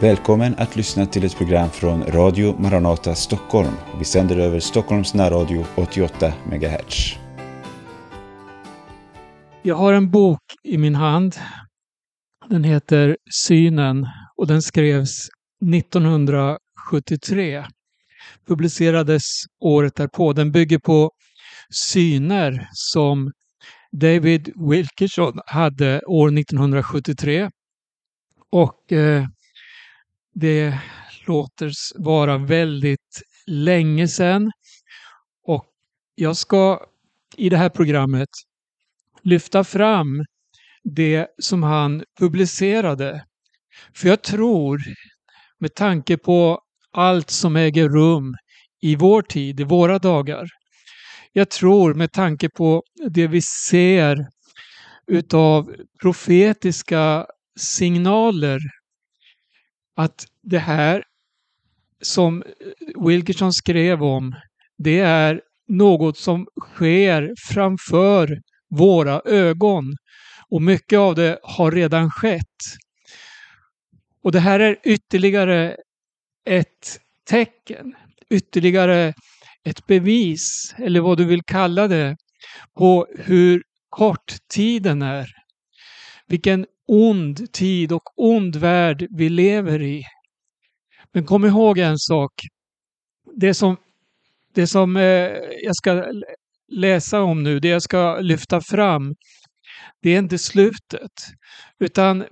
Välkommen att lyssna till ett program från Radio Maranata Stockholm. Vi sänder över Stockholms närradio 88 MHz. Jag har en bok i min hand. Den heter Synen och den skrevs 1973. Publicerades året därpå. Den bygger på syner som David Wilkerson hade år 1973. Och eh, det låter vara väldigt länge sedan. Och jag ska i det här programmet lyfta fram det som han publicerade. För jag tror, med tanke på allt som äger rum i vår tid, i våra dagar. Jag tror med tanke på det vi ser utav profetiska signaler att det här som Wilkerson skrev om, det är något som sker framför våra ögon. Och mycket av det har redan skett. Och det här är ytterligare ett tecken, ytterligare ett bevis, eller vad du vill kalla det, på hur kort tiden är. Vilken ond tid och ond värld vi lever i. Men kom ihåg en sak. Det som, det som eh, jag ska läsa om nu, det jag ska lyfta fram, det är inte slutet. Utan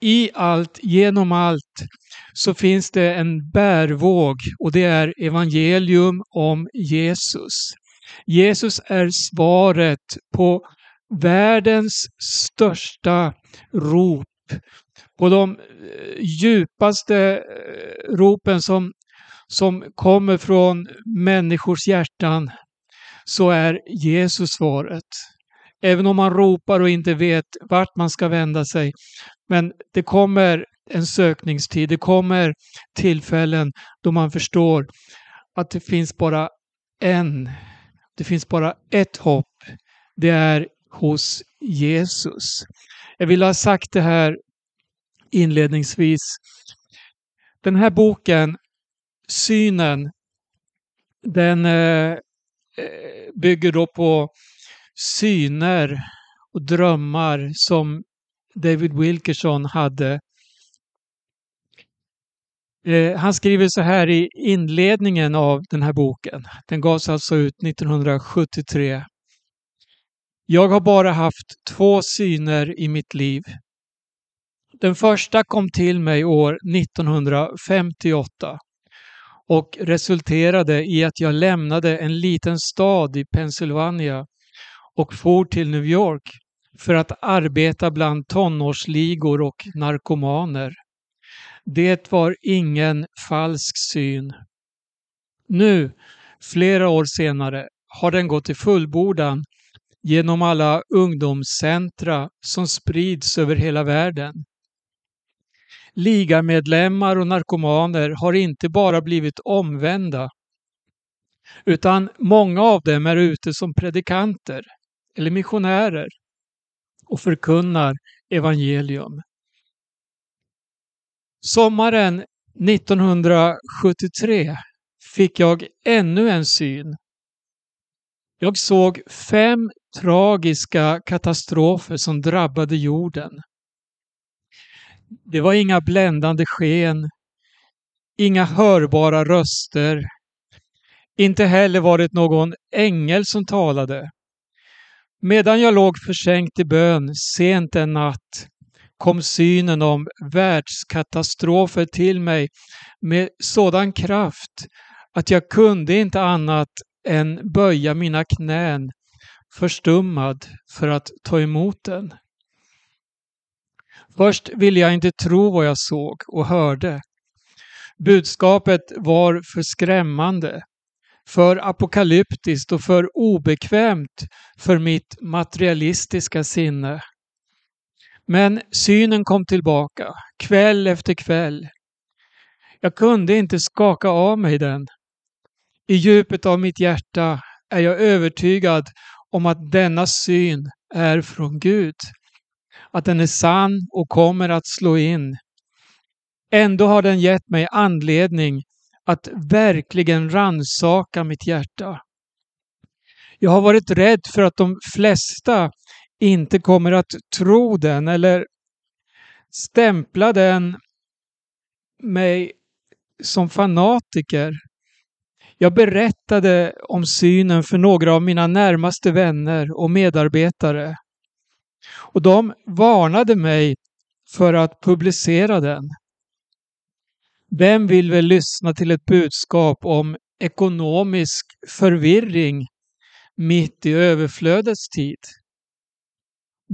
i allt, genom allt, så finns det en bärvåg och det är evangelium om Jesus. Jesus är svaret på världens största rop. På de eh, djupaste eh, ropen som, som kommer från människors hjärtan så är Jesus svaret. Även om man ropar och inte vet vart man ska vända sig. Men det kommer en sökningstid, det kommer tillfällen då man förstår att det finns bara en, det finns bara ett hopp. Det är hos Jesus. Jag vill ha sagt det här inledningsvis. Den här boken, Synen, den eh, eh, bygger då på syner och drömmar som David Wilkerson hade. Eh, han skriver så här i inledningen av den här boken. Den gavs alltså ut 1973. Jag har bara haft två syner i mitt liv. Den första kom till mig år 1958 och resulterade i att jag lämnade en liten stad i Pennsylvania och for till New York för att arbeta bland tonårsligor och narkomaner. Det var ingen falsk syn. Nu, flera år senare, har den gått till fullbordan genom alla ungdomscentra som sprids över hela världen. Ligamedlemmar och narkomaner har inte bara blivit omvända utan många av dem är ute som predikanter eller missionärer och förkunnar evangelium. Sommaren 1973 fick jag ännu en syn. Jag såg fem tragiska katastrofer som drabbade jorden. Det var inga bländande sken, inga hörbara röster. Inte heller var det någon ängel som talade. Medan jag låg försänkt i bön sent en natt kom synen om världskatastrofer till mig med sådan kraft att jag kunde inte annat än böja mina knän förstummad för att ta emot den. Först ville jag inte tro vad jag såg och hörde. Budskapet var för skrämmande, för apokalyptiskt och för obekvämt för mitt materialistiska sinne. Men synen kom tillbaka, kväll efter kväll. Jag kunde inte skaka av mig den. I djupet av mitt hjärta är jag övertygad om att denna syn är från Gud. Att den är sann och kommer att slå in. Ändå har den gett mig anledning att verkligen ransaka mitt hjärta. Jag har varit rädd för att de flesta inte kommer att tro den eller stämpla den mig som fanatiker. Jag berättade om synen för några av mina närmaste vänner och medarbetare. Och de varnade mig för att publicera den. Vem vill väl lyssna till ett budskap om ekonomisk förvirring mitt i överflödets tid?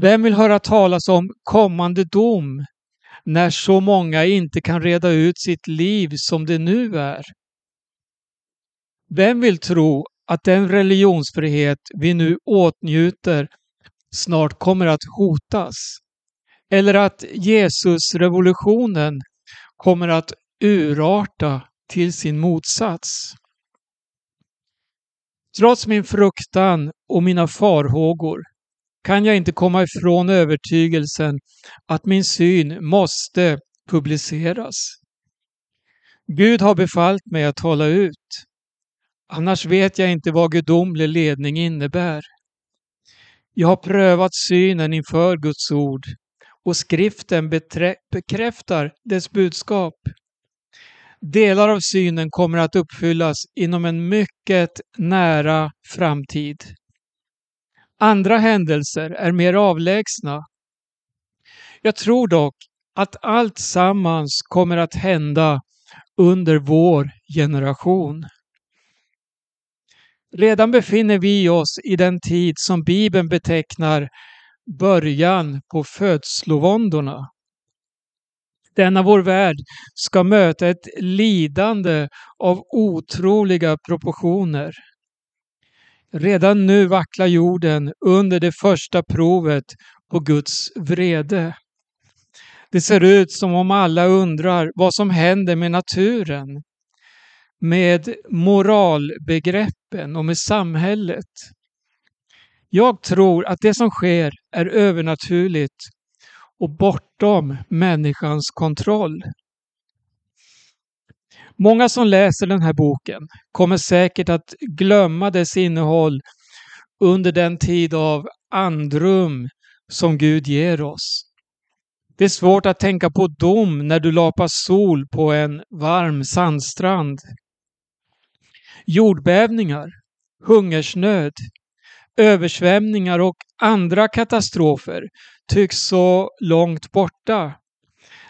Vem vill höra talas om kommande dom när så många inte kan reda ut sitt liv som det nu är? Vem vill tro att den religionsfrihet vi nu åtnjuter snart kommer att hotas? Eller att Jesusrevolutionen kommer att urarta till sin motsats? Trots min fruktan och mina farhågor kan jag inte komma ifrån övertygelsen att min syn måste publiceras. Gud har befallt mig att tala ut. Annars vet jag inte vad gudomlig ledning innebär. Jag har prövat synen inför Guds ord och skriften bekräftar dess budskap. Delar av synen kommer att uppfyllas inom en mycket nära framtid. Andra händelser är mer avlägsna. Jag tror dock att allt sammans kommer att hända under vår generation. Redan befinner vi oss i den tid som Bibeln betecknar början på födslovåndorna. Denna vår värld ska möta ett lidande av otroliga proportioner. Redan nu vacklar jorden under det första provet på Guds vrede. Det ser ut som om alla undrar vad som händer med naturen, med moralbegreppen och med samhället. Jag tror att det som sker är övernaturligt och bortom människans kontroll. Många som läser den här boken kommer säkert att glömma dess innehåll under den tid av andrum som Gud ger oss. Det är svårt att tänka på dom när du lapar sol på en varm sandstrand. Jordbävningar, hungersnöd, översvämningar och andra katastrofer tycks så långt borta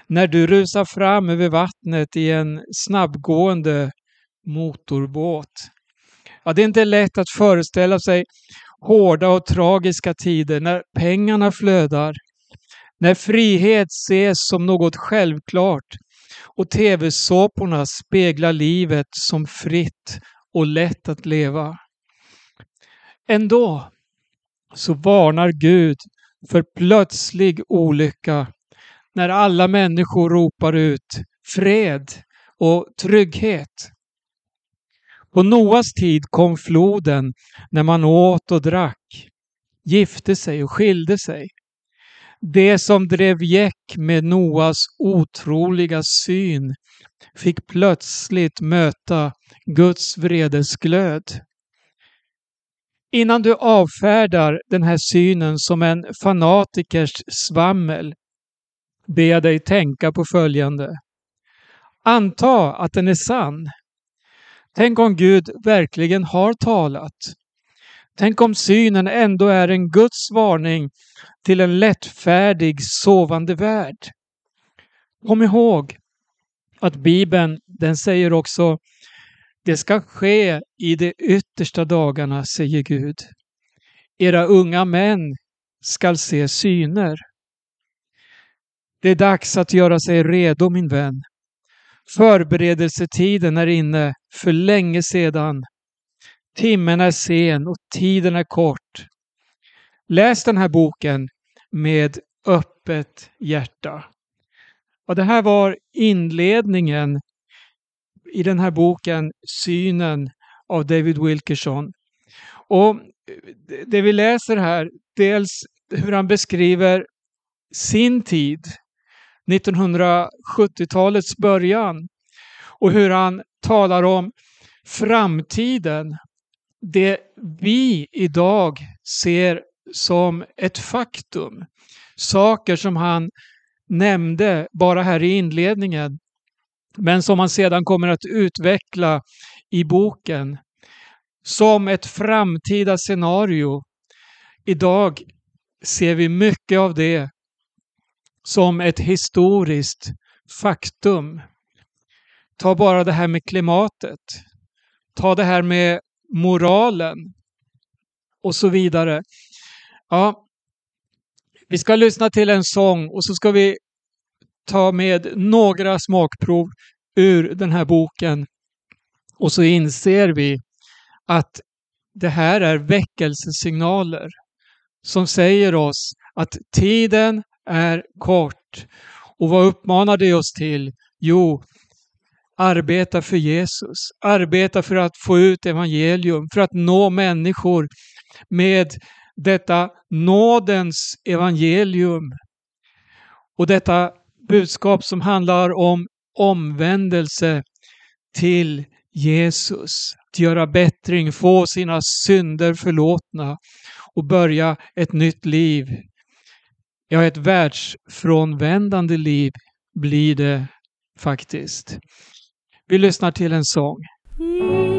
när du rusar fram över vattnet i en snabbgående motorbåt. Ja, det är inte lätt att föreställa sig hårda och tragiska tider när pengarna flödar, när frihet ses som något självklart och tv-såporna speglar livet som fritt och lätt att leva. Ändå så varnar Gud för plötslig olycka när alla människor ropar ut fred och trygghet. På Noas tid kom floden när man åt och drack, gifte sig och skilde sig. Det som drev gäck med Noas otroliga syn fick plötsligt möta Guds vredesglöd. Innan du avfärdar den här synen som en fanatikers svammel ber jag dig tänka på följande. Anta att den är sann. Tänk om Gud verkligen har talat. Tänk om synen ändå är en Guds varning till en lättfärdig sovande värld. Kom ihåg att Bibeln den säger också det ska ske i de yttersta dagarna, säger Gud. Era unga män skall se syner. Det är dags att göra sig redo min vän. Förberedelsetiden är inne för länge sedan. Timmen är sen och tiden är kort. Läs den här boken med öppet hjärta. Och det här var inledningen i den här boken Synen av David Wilkerson. Och eh, det vi läser här, dels hur han beskriver sin tid 1970-talets början och hur han talar om framtiden. Det vi idag ser som ett faktum. Saker som han nämnde bara här i inledningen men som han sedan kommer att utveckla i boken som ett framtida scenario. Idag ser vi mycket av det som ett historiskt faktum. Ta bara det här med klimatet. Ta det här med moralen och så vidare. Ja, vi ska lyssna till en sång och så ska vi ta med några smakprov ur den här boken. Och så inser vi att det här är väckelsesignaler som säger oss att tiden är kort. Och vad uppmanar det oss till? Jo, arbeta för Jesus, arbeta för att få ut evangelium, för att nå människor med detta nådens evangelium. Och detta budskap som handlar om omvändelse till Jesus. Att göra bättring, få sina synder förlåtna och börja ett nytt liv. Ja, ett världsfrånvändande liv blir det faktiskt. Vi lyssnar till en sång. Mm.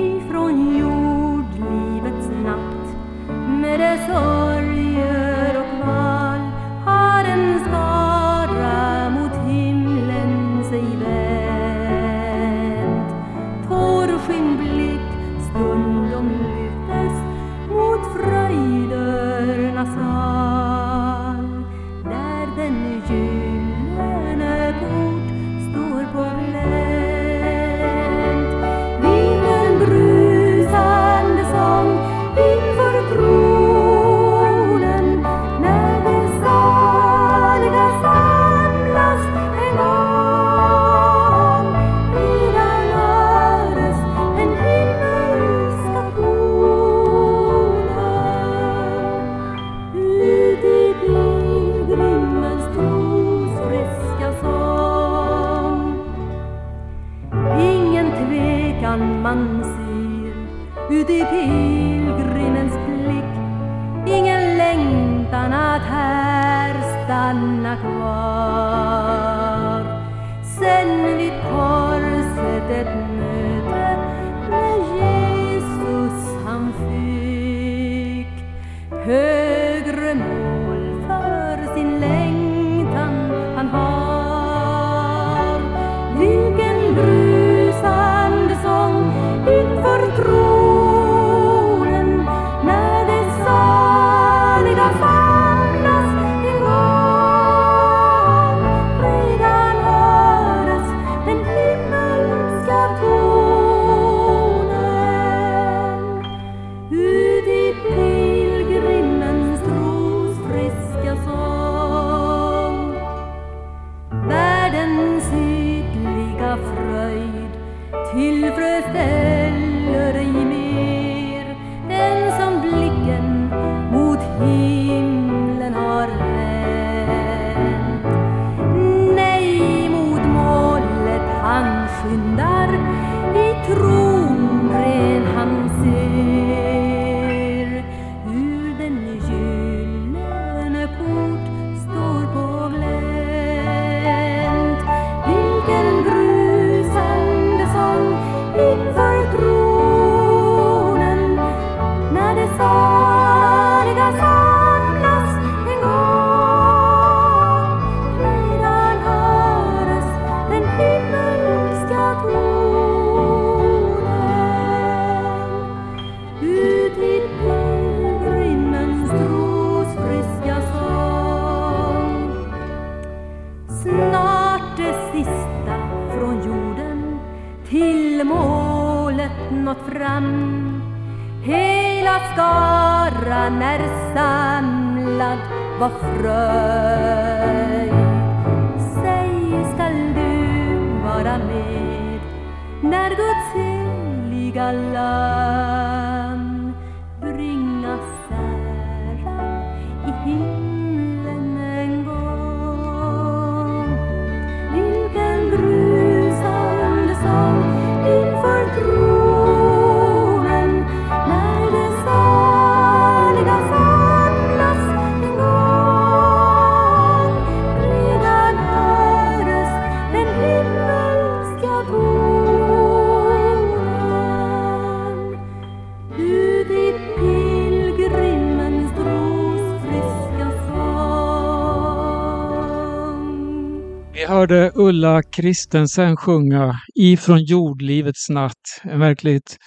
Camilla Kristensen sjunga Ifrån jordlivets natt. En verkligt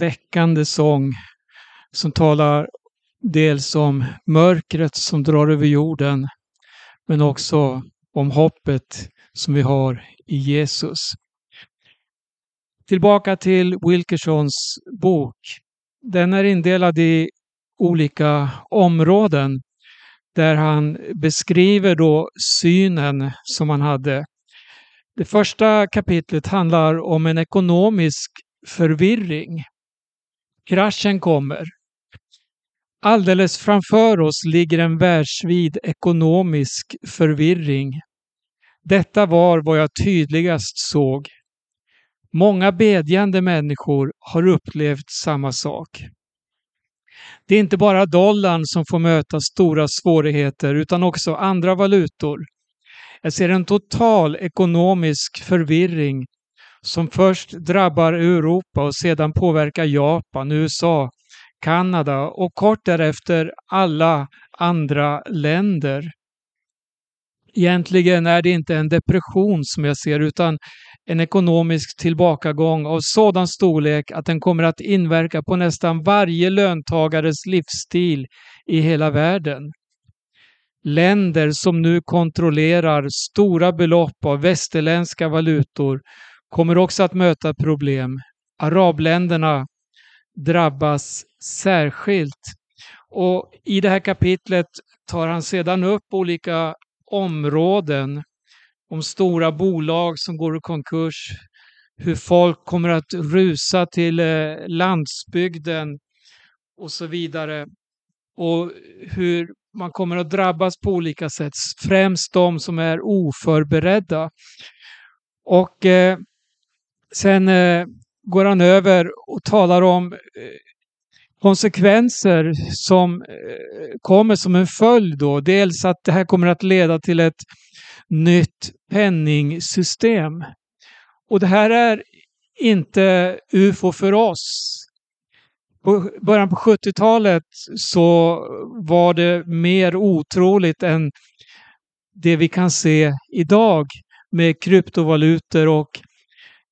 väckande sång som talar dels om mörkret som drar över jorden men också om hoppet som vi har i Jesus. Tillbaka till Wilkersons bok. Den är indelad i olika områden där han beskriver då synen som han hade. Det första kapitlet handlar om en ekonomisk förvirring. Kraschen kommer. Alldeles framför oss ligger en världsvid ekonomisk förvirring. Detta var vad jag tydligast såg. Många bedjande människor har upplevt samma sak. Det är inte bara dollarn som får möta stora svårigheter utan också andra valutor. Jag ser en total ekonomisk förvirring som först drabbar Europa och sedan påverkar Japan, USA, Kanada och kort därefter alla andra länder. Egentligen är det inte en depression som jag ser utan en ekonomisk tillbakagång av sådan storlek att den kommer att inverka på nästan varje löntagares livsstil i hela världen. Länder som nu kontrollerar stora belopp av västerländska valutor kommer också att möta problem. Arabländerna drabbas särskilt. Och I det här kapitlet tar han sedan upp olika områden om stora bolag som går i konkurs, hur folk kommer att rusa till eh, landsbygden och så vidare. Och hur man kommer att drabbas på olika sätt, främst de som är oförberedda. Och eh, sen eh, går han över och talar om eh, konsekvenser som eh, kommer som en följd då. Dels att det här kommer att leda till ett nytt penningsystem. Och det här är inte UFO för oss. På början på 70-talet så var det mer otroligt än det vi kan se idag med kryptovalutor och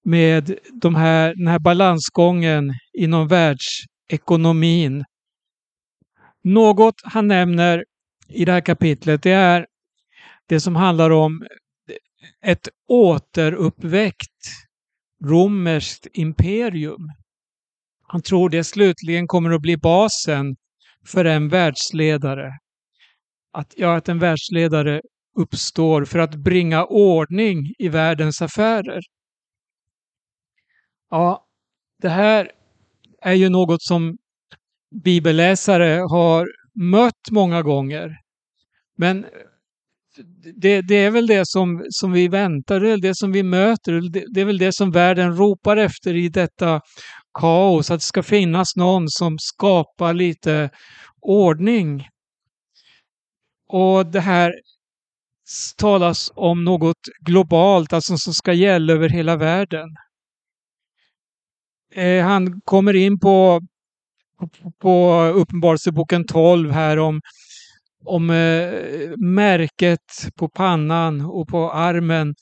med de här, den här balansgången inom världsekonomin. Något han nämner i det här kapitlet det är det som handlar om ett återuppväckt romerskt imperium. Han tror det slutligen kommer att bli basen för en världsledare. Att, ja, att en världsledare uppstår för att bringa ordning i världens affärer. Ja, det här är ju något som bibelläsare har mött många gånger. Men det, det, är väl det som, som vi väntar, det är det som vi möter, det, det är väl det som världen ropar efter i detta kaos, att det ska finnas någon som skapar lite ordning. Och det här talas om något globalt, alltså som ska gälla över hela världen. Eh, han kommer in på, på Uppenbarelseboken 12 här om om eh, märket på pannan och på armen,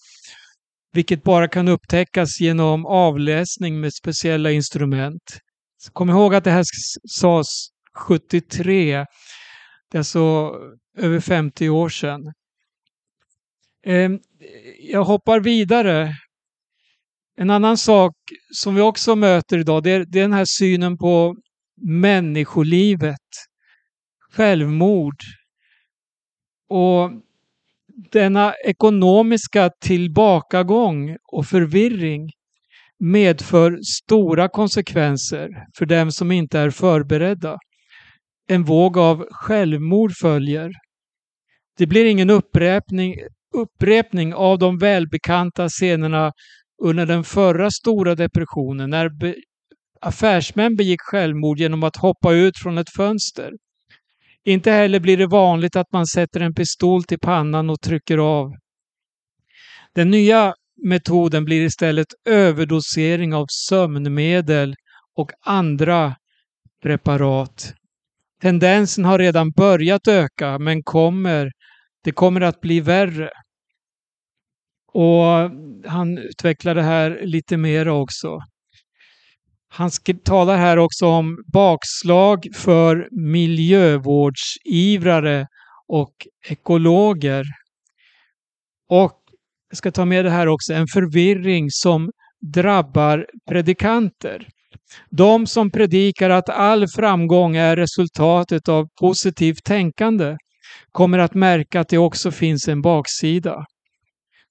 vilket bara kan upptäckas genom avläsning med speciella instrument. Så kom ihåg att det här sades 73, det är alltså över 50 år sedan. Eh, jag hoppar vidare. En annan sak som vi också möter idag, det är, det är den här synen på människolivet. Självmord, och denna ekonomiska tillbakagång och förvirring medför stora konsekvenser för dem som inte är förberedda. En våg av självmord följer. Det blir ingen upprepning, upprepning av de välbekanta scenerna under den förra stora depressionen när affärsmän begick självmord genom att hoppa ut från ett fönster. Inte heller blir det vanligt att man sätter en pistol till pannan och trycker av. Den nya metoden blir istället överdosering av sömnmedel och andra preparat. Tendensen har redan börjat öka men kommer, det kommer att bli värre. Och han utvecklar det här lite mer också. Han talar här också om bakslag för miljövårdsivrare och ekologer. Och jag ska ta med det här också, en förvirring som drabbar predikanter. De som predikar att all framgång är resultatet av positivt tänkande kommer att märka att det också finns en baksida.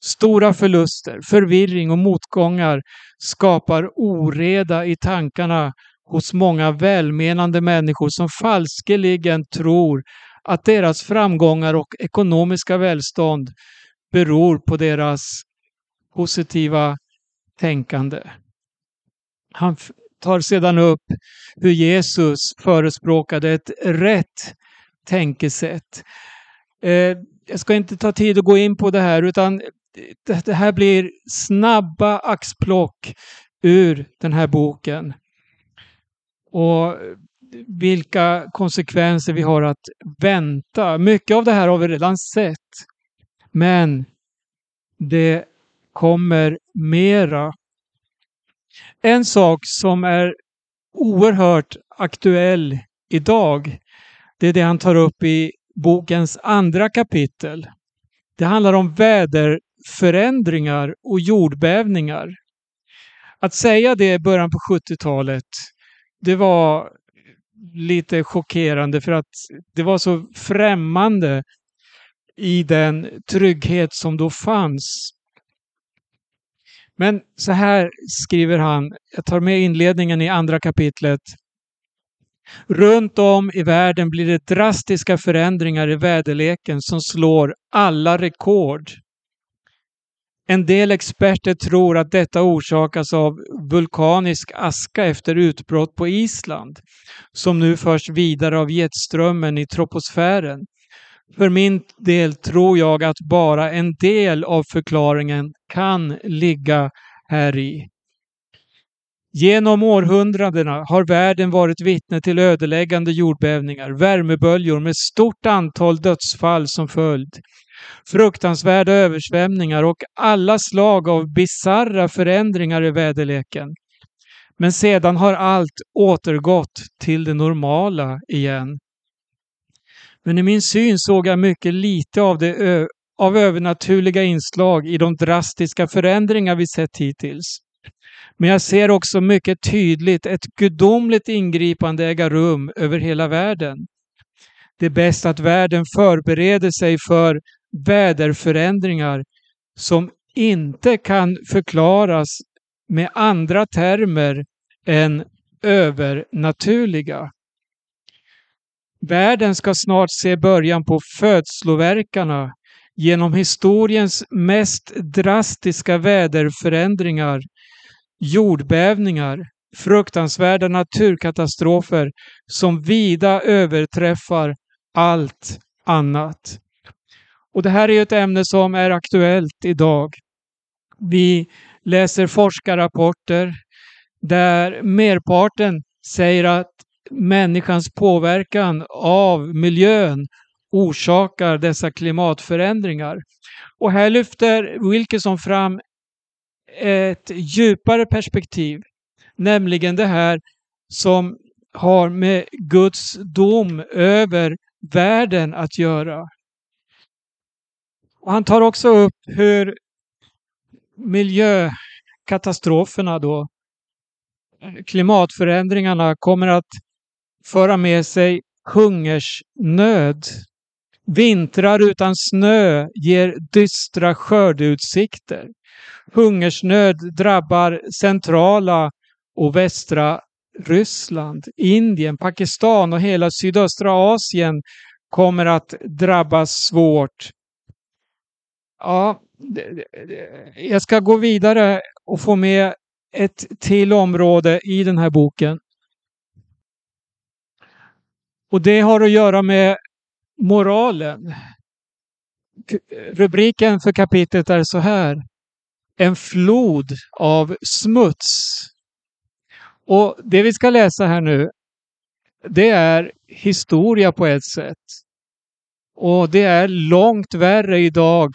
Stora förluster, förvirring och motgångar skapar oreda i tankarna hos många välmenande människor som falskeligen tror att deras framgångar och ekonomiska välstånd beror på deras positiva tänkande. Han tar sedan upp hur Jesus förespråkade ett rätt tänkesätt. Eh, jag ska inte ta tid att gå in på det här utan det här blir snabba axplock ur den här boken. Och vilka konsekvenser vi har att vänta. Mycket av det här har vi redan sett. Men det kommer mera. En sak som är oerhört aktuell idag, det är det han tar upp i bokens andra kapitel. Det handlar om väder förändringar och jordbävningar. Att säga det i början på 70-talet, det var lite chockerande för att det var så främmande i den trygghet som då fanns. Men så här skriver han, jag tar med inledningen i andra kapitlet. Runt om i världen blir det drastiska förändringar i väderleken som slår alla rekord. En del experter tror att detta orsakas av vulkanisk aska efter utbrott på Island, som nu förs vidare av jetströmmen i troposfären. För min del tror jag att bara en del av förklaringen kan ligga här i. Genom århundradena har världen varit vittne till ödeläggande jordbävningar, värmeböljor med stort antal dödsfall som följd, fruktansvärda översvämningar och alla slag av bizarra förändringar i väderleken. Men sedan har allt återgått till det normala igen. Men i min syn såg jag mycket lite av, det av övernaturliga inslag i de drastiska förändringar vi sett hittills. Men jag ser också mycket tydligt ett gudomligt ingripande äga rum över hela världen. Det är bäst att världen förbereder sig för väderförändringar som inte kan förklaras med andra termer än övernaturliga. Världen ska snart se början på födsloverkarna genom historiens mest drastiska väderförändringar, jordbävningar, fruktansvärda naturkatastrofer som vida överträffar allt annat. Och det här är ett ämne som är aktuellt idag. Vi läser forskarrapporter där merparten säger att människans påverkan av miljön orsakar dessa klimatförändringar. Och här lyfter Wilkinson fram ett djupare perspektiv, nämligen det här som har med Guds dom över världen att göra. Och han tar också upp hur miljökatastroferna då, eh, klimatförändringarna kommer att föra med sig hungersnöd. Vintrar utan snö ger dystra skördeutsikter. Hungersnöd drabbar centrala och västra Ryssland, Indien, Pakistan och hela sydöstra Asien kommer att drabbas svårt. Ja, jag ska gå vidare och få med ett till område i den här boken. Och det har att göra med moralen. Rubriken för kapitlet är så här. En flod av smuts. Och det vi ska läsa här nu, det är historia på ett sätt. Och det är långt värre idag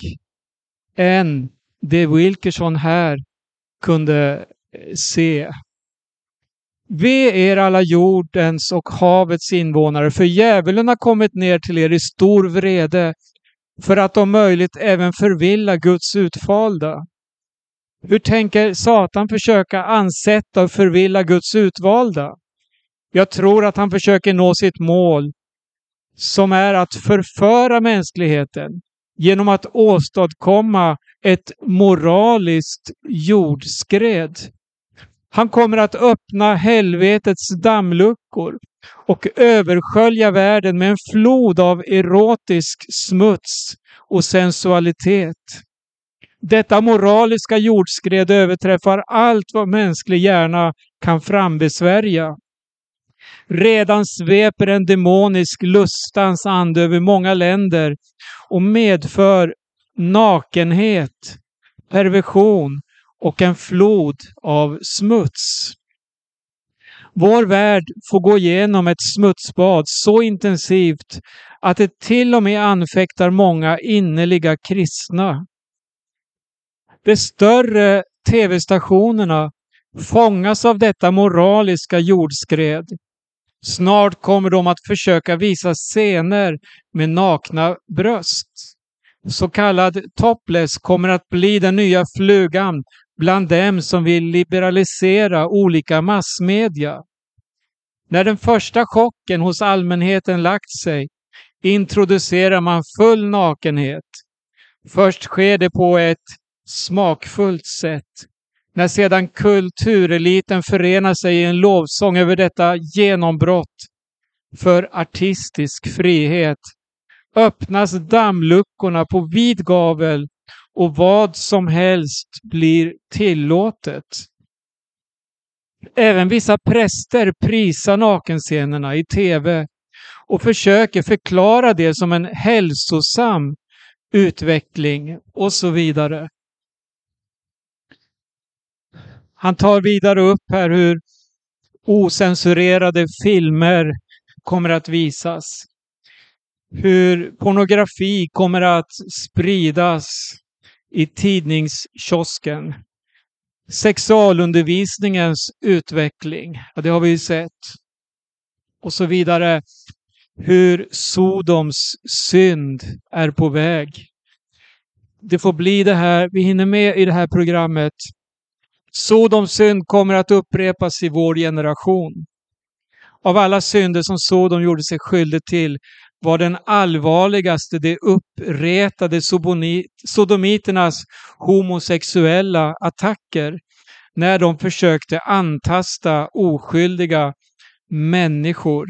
än det Wilkerson här kunde eh, se. Ve er alla jordens och havets invånare, för djävulen har kommit ner till er i stor vrede för att om möjligt även förvilla Guds utvalda. Hur tänker Satan försöka ansätta och förvilla Guds utvalda? Jag tror att han försöker nå sitt mål som är att förföra mänskligheten genom att åstadkomma ett moraliskt jordskred. Han kommer att öppna helvetets dammluckor och överskölja världen med en flod av erotisk smuts och sensualitet. Detta moraliska jordskred överträffar allt vad mänsklig hjärna kan frambesvärja. Redan sveper en demonisk lustans ande över många länder och medför nakenhet, perversion och en flod av smuts. Vår värld får gå igenom ett smutsbad så intensivt att det till och med anfäktar många innerliga kristna. De större tv-stationerna fångas av detta moraliska jordskred. Snart kommer de att försöka visa scener med nakna bröst. Så kallad topless kommer att bli den nya flugan bland dem som vill liberalisera olika massmedia. När den första chocken hos allmänheten lagt sig introducerar man full nakenhet. Först sker det på ett smakfullt sätt. När sedan kultureliten förenar sig i en lovsång över detta genombrott för artistisk frihet öppnas dammluckorna på vid gavel och vad som helst blir tillåtet. Även vissa präster prisar nakenscenerna i tv och försöker förklara det som en hälsosam utveckling och så vidare. Han tar vidare upp här hur osensurerade filmer kommer att visas. Hur pornografi kommer att spridas i tidningskiosken. Sexualundervisningens utveckling, ja, det har vi ju sett. Och så vidare. Hur Sodoms synd är på väg. Det får bli det här, vi hinner med i det här programmet. Sodoms synd kommer att upprepas i vår generation. Av alla synder som Sodom gjorde sig skyldig till var den allvarligaste de uppretade sodomiternas homosexuella attacker när de försökte antasta oskyldiga människor.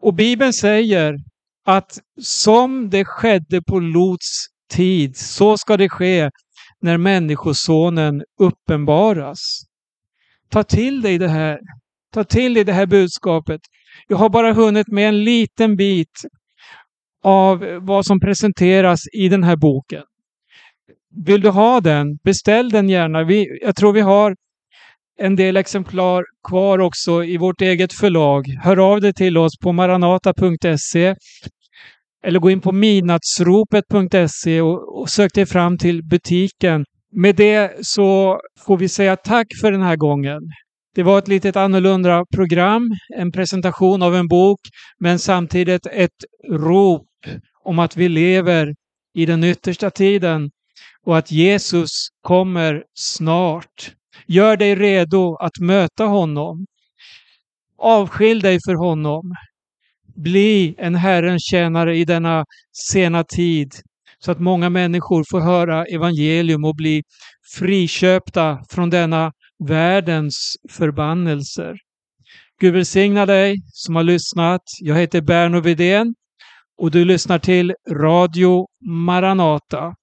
Och Bibeln säger att som det skedde på Lots tid, så ska det ske när Människosonen uppenbaras. Ta till dig det här. Ta till dig det här budskapet. Jag har bara hunnit med en liten bit av vad som presenteras i den här boken. Vill du ha den? Beställ den gärna. Vi, jag tror vi har en del exemplar kvar också i vårt eget förlag. Hör av dig till oss på maranata.se eller gå in på midnattsropet.se och, och sök dig fram till butiken. Med det så får vi säga tack för den här gången. Det var ett litet annorlunda program, en presentation av en bok, men samtidigt ett rop om att vi lever i den yttersta tiden och att Jesus kommer snart. Gör dig redo att möta honom. Avskilj dig för honom. Bli en Herrens tjänare i denna sena tid så att många människor får höra evangelium och bli friköpta från denna världens förbannelser. Gud välsigna dig som har lyssnat. Jag heter Berno Widén och du lyssnar till Radio Maranata.